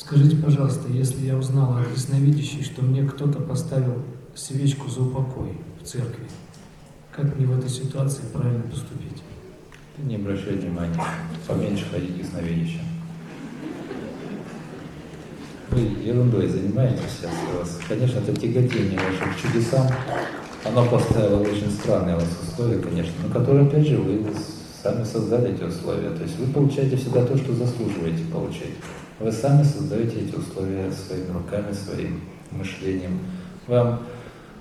Скажите, пожалуйста, если я узнал от ясновидящей, что мне кто-то поставил свечку за упокой в церкви, как мне в этой ситуации правильно поступить? Не обращай внимания, поменьше ходить к ясновидящим. Вы ерундой занимаетесь сейчас. Конечно, это тяготение вашим чудесам. Оно поставило очень странные у вас условия, конечно, но которые, опять же, вы сами создали эти условия. То есть вы получаете всегда то, что заслуживаете получать. Вы сами создаете эти условия своими руками, своим мышлением. Вам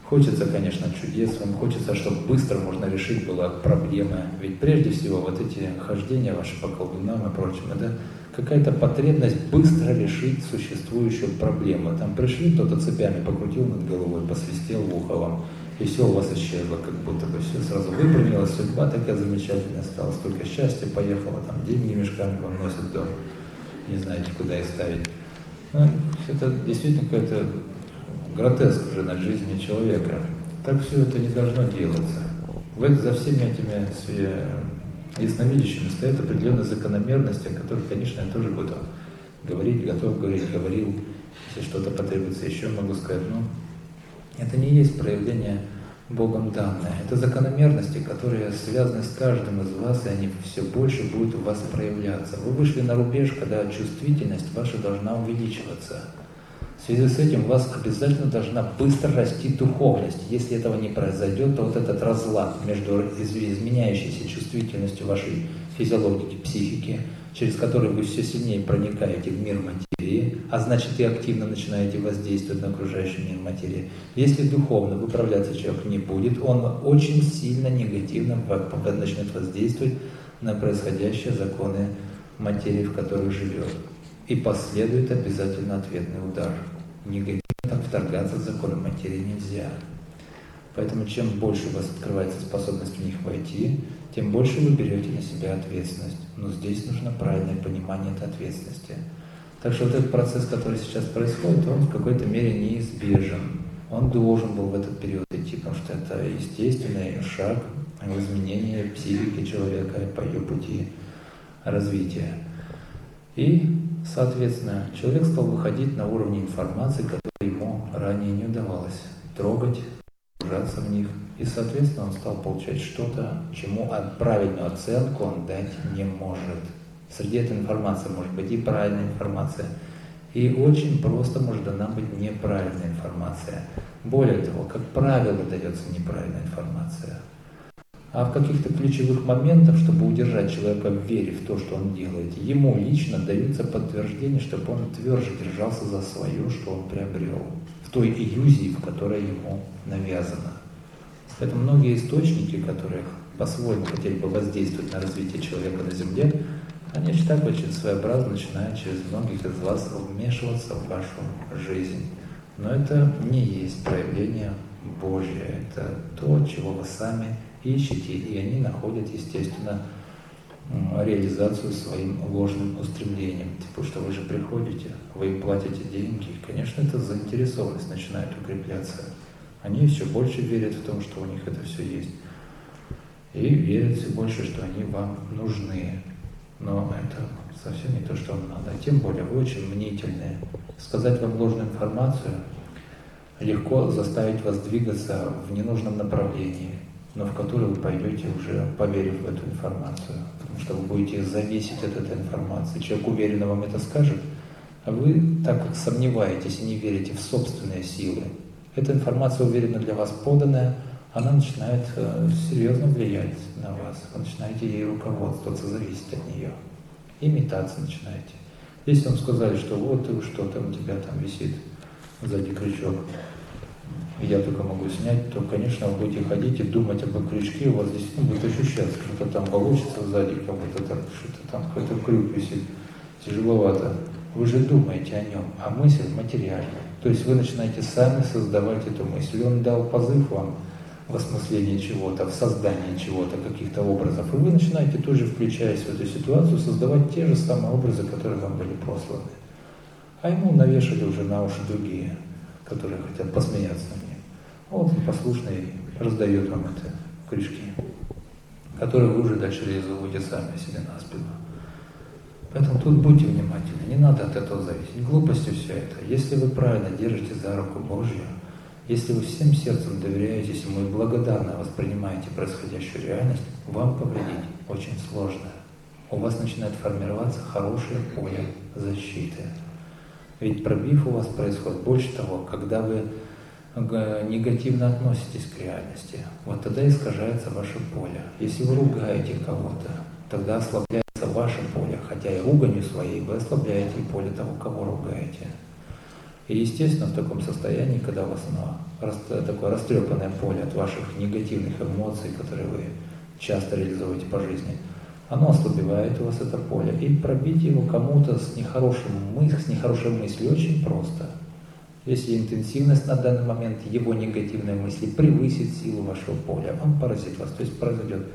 хочется, конечно, чудес, вам хочется, чтобы быстро можно решить было проблемы. Ведь прежде всего вот эти хождения ваши по колдунам и прочим, это какая-то потребность быстро решить существующую проблему. Там пришли, кто-то цепями покрутил над головой, посвистел в ухо вам, и все у вас исчезло, как будто бы все сразу выпрямилось, судьба такая замечательная стала, столько счастья поехало, там деньги мешками вам носят дом не знаете, куда их ставить. Ну, это действительно какой-то гротеск уже над жизнью человека. Так все это не должно делаться. В за всеми этими ясновидящими стоят определенные закономерности, о которых, конечно, я тоже буду говорить, готов говорить, говорил. Если что-то потребуется еще, могу сказать. Но это не есть проявление Богом данное. Это закономерности, которые связаны с каждым из вас, и они все больше будут у вас проявляться. Вы вышли на рубеж, когда чувствительность ваша должна увеличиваться. В связи с этим у вас обязательно должна быстро расти духовность. Если этого не произойдет, то вот этот разлад между изменяющейся чувствительностью вашей физиологики, психики, через который вы все сильнее проникаете в мир материи, а значит и активно начинаете воздействовать на окружающий мир материи. Если духовно выправляться человек не будет, он очень сильно негативно начнет воздействовать на происходящие законы материи, в которой живет. И последует обязательно ответный удар. Негативно так вторгаться в законы материи нельзя. Поэтому чем больше у вас открывается способность в них войти, тем больше вы берете на себя ответственность. Но здесь нужно правильное понимание этой ответственности. Так что вот этот процесс, который сейчас происходит, он в какой-то мере неизбежен. Он должен был в этот период идти, потому что это естественный шаг в изменении психики человека по ее пути развития. И, соответственно, человек стал выходить на уровне информации, которую ему ранее не удавалось трогать, погружаться в них – и, соответственно, он стал получать что-то, чему правильную оценку он дать не может. Среди этой информации может быть и правильная информация, и очень просто может дана быть неправильная информация. Более того, как правило, дается неправильная информация. А в каких-то ключевых моментах, чтобы удержать человека в вере в то, что он делает, ему лично даются подтверждения, чтобы он тверже держался за свое, что он приобрел, той иллюзии, в которой ему навязано. Поэтому многие источники, которые по-своему хотели бы воздействовать на развитие человека на Земле, они же так очень своеобразно начинают через многих из вас вмешиваться в вашу жизнь. Но это не есть проявление Божье, это то, чего вы сами ищете, и они находят, естественно, реализацию своим ложным устремлением. Типа, что вы же приходите, вы им платите деньги, и, конечно, эта заинтересованность начинает укрепляться они все больше верят в том, что у них это все есть. И верят все больше, что они вам нужны. Но это совсем не то, что вам надо. Тем более вы очень мнительные. Сказать вам ложную информацию легко заставить вас двигаться в ненужном направлении, но в которое вы пойдете уже поверив в эту информацию. Потому что вы будете зависеть от этой информации. Человек уверенно вам это скажет, а вы так как сомневаетесь и не верите в собственные силы, эта информация уверенно для вас поданная, она начинает э, серьезно влиять на вас. Вы начинаете ей руководствоваться, зависеть от нее. И метаться начинаете. Если вам сказали, что вот что там у тебя там висит сзади крючок, я только могу снять, то, конечно, вы будете ходить и думать об крючке, у вас действительно будет ощущаться, что-то там получится сзади, как будто там что-то там какой-то крюк висит, тяжеловато. Вы же думаете о нем, а мысль материальная. То есть вы начинаете сами создавать эту мысль. Он дал позыв вам в осмыслении чего-то, в создании чего-то, каких-то образов. И вы начинаете тоже, включаясь в эту ситуацию, создавать те же самые образы, которые вам были посланы. А ему навешали уже на уши другие, которые хотят посмеяться над ним. Вот он послушный раздает вам это крючки, которые вы уже дальше реализуете сами себе на спину. Поэтому тут будьте внимательны, не надо от этого зависеть. Глупости все это. Если вы правильно держите за руку Божью, если вы всем сердцем доверяетесь Ему и благодарно воспринимаете происходящую реальность, вам повредить очень сложно. У вас начинает формироваться хорошее поле защиты. Ведь пробив у вас происходит больше того, когда вы негативно относитесь к реальности, вот тогда искажается ваше поле. Если вы ругаете кого-то, тогда ослабляется ваше поле, хотя и руганью своей вы ослабляете поле того, кого ругаете. И естественно в таком состоянии, когда у вас ну, такое растрепанное поле от ваших негативных эмоций, которые вы часто реализуете по жизни, оно ослабевает у вас это поле. И пробить его кому-то с, нехорошим мыс, с нехорошей мыслью очень просто. Если интенсивность на данный момент его негативной мысли превысит силу вашего поля, он поразит вас, то есть произойдет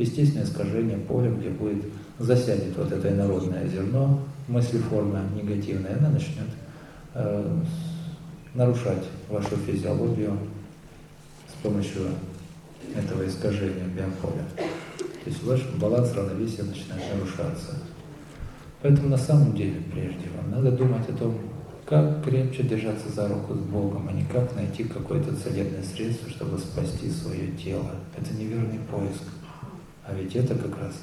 естественное искажение поля, где будет засядет вот это инородное зерно, мыслеформа негативная, она начнет э, нарушать вашу физиологию с помощью этого искажения биополя. То есть ваш баланс равновесия начинает нарушаться. Поэтому на самом деле, прежде вам надо думать о том, как крепче держаться за руку с Богом, а не как найти какое-то целебное средство, чтобы спасти свое тело. Это неверный поиск. А ведь это как раз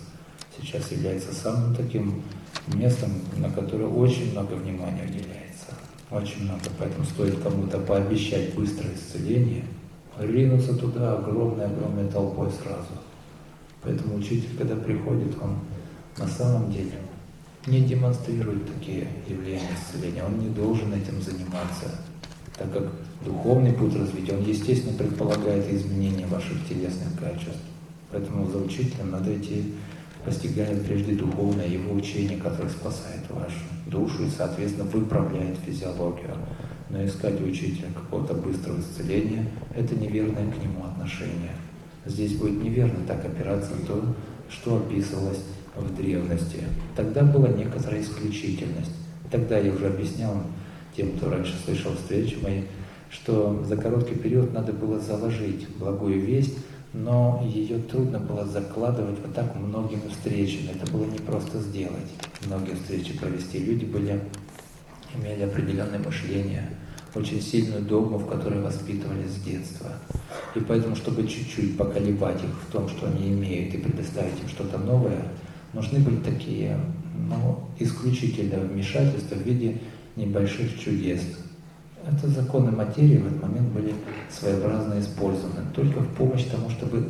сейчас является самым таким местом, на которое очень много внимания уделяется. Очень много. Поэтому стоит кому-то пообещать быстрое исцеление, ринуться туда огромной-огромной толпой сразу. Поэтому учитель, когда приходит, он на самом деле не демонстрирует такие явления исцеления. Он не должен этим заниматься, так как духовный путь развития, он, естественно, предполагает изменение ваших телесных качеств. Поэтому за учителем надо идти, постигая прежде духовное его учение, которое спасает вашу душу и, соответственно, выправляет физиологию. Но искать учителя какого-то быстрого исцеления – это неверное к нему отношение. Здесь будет неверно так опираться на то, что описывалось в древности. Тогда была некоторая исключительность. Тогда я уже объяснял тем, кто раньше слышал встречи мои, что за короткий период надо было заложить благую весть но ее трудно было закладывать вот так многими встречами. Это было не просто сделать, многие встречи провести. Люди были, имели определенное мышление, очень сильную догму, в которой воспитывались с детства. И поэтому, чтобы чуть-чуть поколебать их в том, что они имеют, и предоставить им что-то новое, нужны были такие ну, исключительные вмешательства в виде небольших чудес, это законы материи в этот момент были своеобразно использованы только в помощь тому, чтобы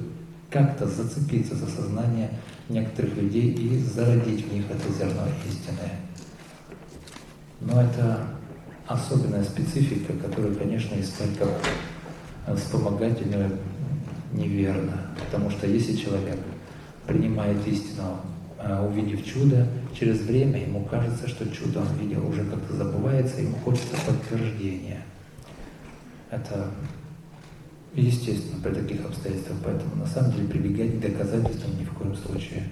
как-то зацепиться за сознание некоторых людей и зародить в них это зерно истины. Но это особенная специфика, которую, конечно, искать как вспомогательную неверно. Потому что если человек принимает истину увидев чудо, через время ему кажется, что чудо он видел уже как-то забывается, ему хочется подтверждения. Это естественно при таких обстоятельствах, поэтому на самом деле прибегать к доказательствам ни в коем случае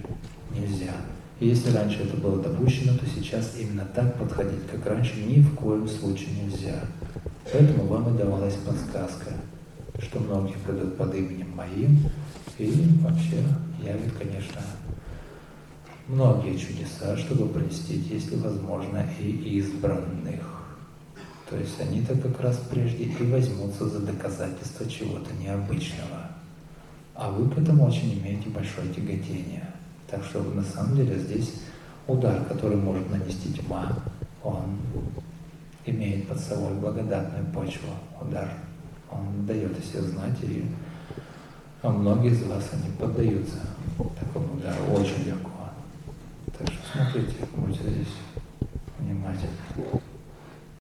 нельзя. И если раньше это было допущено, то сейчас именно так подходить, как раньше, ни в коем случае нельзя. Поэтому вам и давалась подсказка, что многие придут под именем моим и вообще явит, конечно, многие чудеса, чтобы простить, если возможно, и избранных. То есть они-то как раз прежде и возьмутся за доказательство чего-то необычного. А вы к этому очень имеете большое тяготение. Так что на самом деле здесь удар, который может нанести тьма, он имеет под собой благодатную почву, удар. Он дает о себе знать, и многие из вас, они поддаются такому удару очень легко. Смотрите, будьте здесь